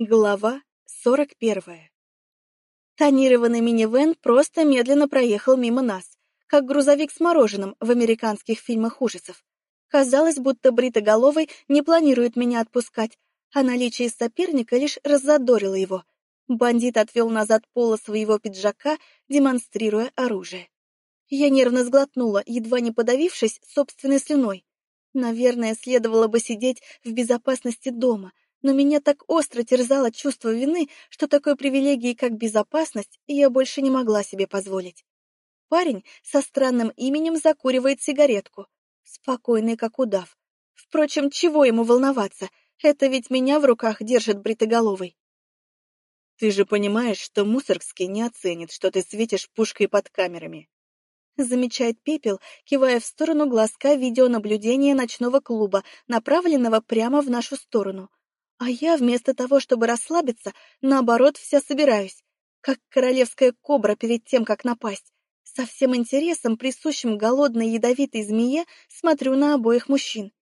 Глава сорок первая. Тонированный минивэн просто медленно проехал мимо нас, как грузовик с мороженым в американских фильмах ужасов. Казалось, будто бритоголовый не планирует меня отпускать, а наличие соперника лишь раззадорило его. Бандит отвел назад пола своего пиджака, демонстрируя оружие. Я нервно сглотнула, едва не подавившись собственной слюной. Наверное, следовало бы сидеть в безопасности дома — но меня так остро терзало чувство вины, что такой привилегии, как безопасность, я больше не могла себе позволить. Парень со странным именем закуривает сигаретку, спокойный, как удав. Впрочем, чего ему волноваться? Это ведь меня в руках держит бритоголовый. Ты же понимаешь, что Мусоргский не оценит, что ты светишь пушкой под камерами. Замечает Пепел, кивая в сторону глазка видеонаблюдения ночного клуба, направленного прямо в нашу сторону. А я вместо того, чтобы расслабиться, наоборот, вся собираюсь, как королевская кобра перед тем, как напасть. Со всем интересом, присущим голодной ядовитой змее, смотрю на обоих мужчин.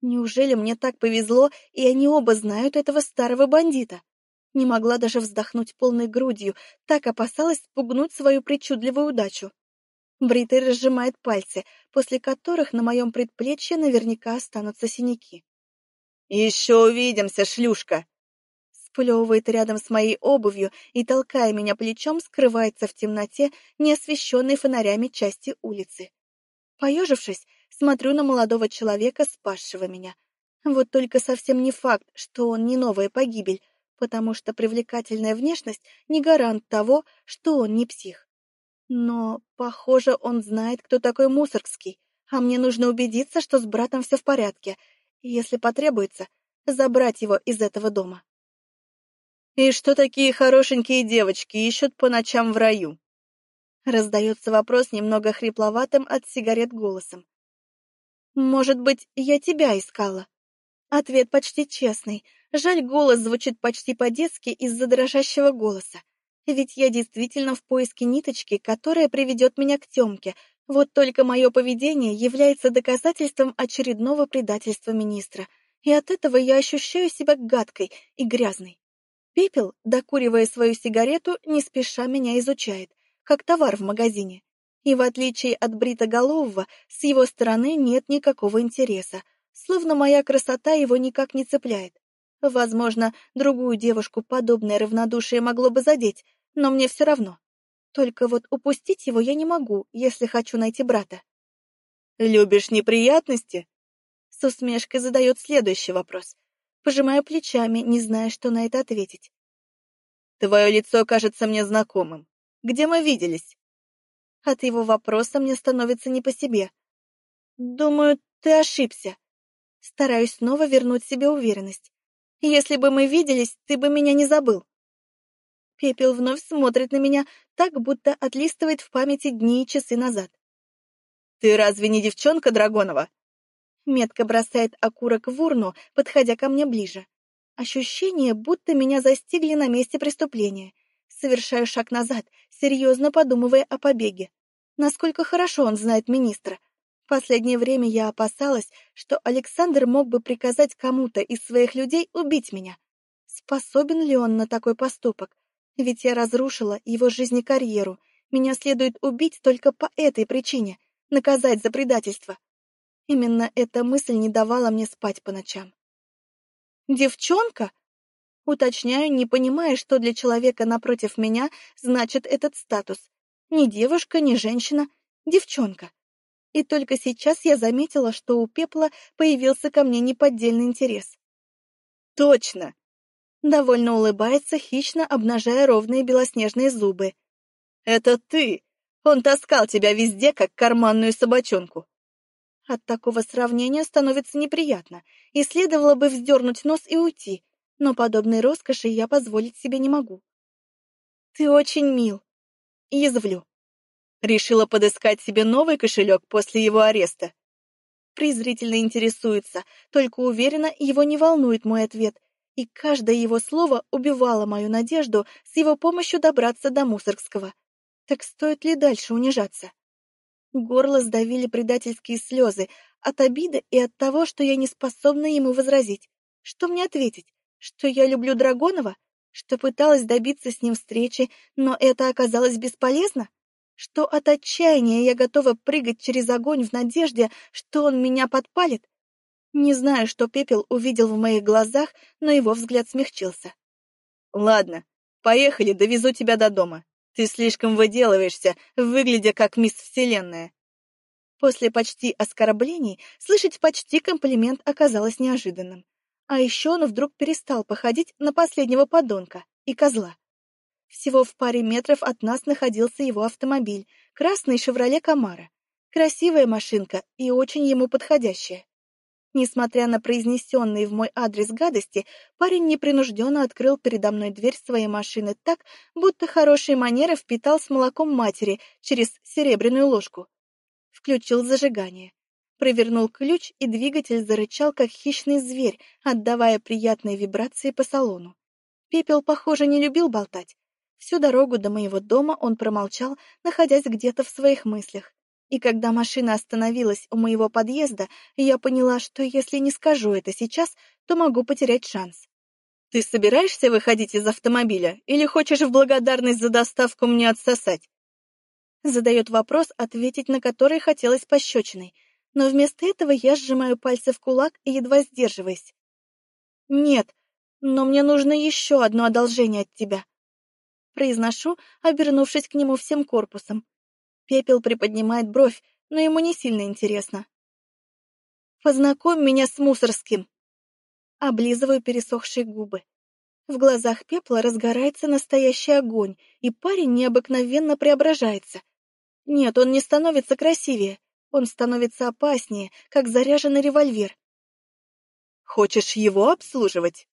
Неужели мне так повезло, и они оба знают этого старого бандита? Не могла даже вздохнуть полной грудью, так опасалась спугнуть свою причудливую удачу. Бритый разжимает пальцы, после которых на моем предплечье наверняка останутся синяки. «Еще увидимся, шлюшка!» Сплевывает рядом с моей обувью и, толкая меня плечом, скрывается в темноте, не освещенной фонарями части улицы. Поежившись, смотрю на молодого человека, спасшего меня. Вот только совсем не факт, что он не новая погибель, потому что привлекательная внешность не гарант того, что он не псих. Но, похоже, он знает, кто такой Мусоргский, а мне нужно убедиться, что с братом все в порядке — если потребуется, забрать его из этого дома. «И что такие хорошенькие девочки ищут по ночам в раю?» Раздается вопрос немного хрипловатым от сигарет голосом. «Может быть, я тебя искала?» Ответ почти честный. Жаль, голос звучит почти по-детски из-за дрожащего голоса. Ведь я действительно в поиске ниточки, которая приведет меня к Тёмке, вот только мое поведение является доказательством очередного предательства министра, и от этого я ощущаю себя гадкой и грязной. Пепел, докуривая свою сигарету, не спеша меня изучает, как товар в магазине. И в отличие от бритоголового, с его стороны нет никакого интереса, словно моя красота его никак не цепляет. Возможно, другую девушку подобное равнодушие могло бы задеть, но мне все равно. Только вот упустить его я не могу, если хочу найти брата. «Любишь неприятности?» С усмешкой задает следующий вопрос. Пожимаю плечами, не зная, что на это ответить. «Твое лицо кажется мне знакомым. Где мы виделись?» От его вопроса мне становится не по себе. «Думаю, ты ошибся». Стараюсь снова вернуть себе уверенность. «Если бы мы виделись, ты бы меня не забыл». Пепел вновь смотрит на меня, так будто отлистывает в памяти дни и часы назад. «Ты разве не девчонка Драгонова?» Метко бросает окурок в урну, подходя ко мне ближе. Ощущение, будто меня застигли на месте преступления. Совершаю шаг назад, серьезно подумывая о побеге. Насколько хорошо он знает министра. В последнее время я опасалась, что Александр мог бы приказать кому-то из своих людей убить меня. Способен ли он на такой поступок? Ведь я разрушила его жизнь и карьеру. Меня следует убить только по этой причине, наказать за предательство. Именно эта мысль не давала мне спать по ночам. «Девчонка?» Уточняю, не понимая, что для человека напротив меня значит этот статус. Ни девушка, ни женщина, девчонка. И только сейчас я заметила, что у Пепла появился ко мне неподдельный интерес. «Точно!» Довольно улыбается, хищно обнажая ровные белоснежные зубы. «Это ты! Он таскал тебя везде, как карманную собачонку!» От такого сравнения становится неприятно, и следовало бы вздернуть нос и уйти, но подобной роскоши я позволить себе не могу. «Ты очень мил!» Язвлю. Решила подыскать себе новый кошелек после его ареста. Презрительно интересуется, только уверена, его не волнует мой ответ, и каждое его слово убивало мою надежду с его помощью добраться до Мусоргского. Так стоит ли дальше унижаться? Горло сдавили предательские слезы от обиды и от того, что я не способна ему возразить. Что мне ответить? Что я люблю Драгонова? Что пыталась добиться с ним встречи, но это оказалось бесполезно? Что от отчаяния я готова прыгать через огонь в надежде, что он меня подпалит? Не знаю, что Пепел увидел в моих глазах, но его взгляд смягчился. «Ладно, поехали, довезу тебя до дома. Ты слишком выделываешься, выглядя как мисс Вселенная». После почти оскорблений слышать почти комплимент оказалось неожиданным. А еще он вдруг перестал походить на последнего подонка и козла. Всего в паре метров от нас находился его автомобиль, красный «Шевроле Камара». Красивая машинка и очень ему подходящая. Несмотря на произнесенные в мой адрес гадости, парень непринужденно открыл передо мной дверь своей машины так, будто хорошие манеры впитал с молоком матери через серебряную ложку. Включил зажигание. Провернул ключ, и двигатель зарычал, как хищный зверь, отдавая приятные вибрации по салону. Пепел, похоже, не любил болтать. Всю дорогу до моего дома он промолчал, находясь где-то в своих мыслях. И когда машина остановилась у моего подъезда, я поняла, что если не скажу это сейчас, то могу потерять шанс. «Ты собираешься выходить из автомобиля или хочешь в благодарность за доставку мне отсосать?» Задает вопрос, ответить на который хотелось пощечиной, но вместо этого я сжимаю пальцы в кулак и едва сдерживаюсь. «Нет, но мне нужно еще одно одолжение от тебя», произношу, обернувшись к нему всем корпусом. Пепел приподнимает бровь, но ему не сильно интересно. «Познакомь меня с Мусорским!» Облизываю пересохшие губы. В глазах пепла разгорается настоящий огонь, и парень необыкновенно преображается. Нет, он не становится красивее, он становится опаснее, как заряженный револьвер. «Хочешь его обслуживать?»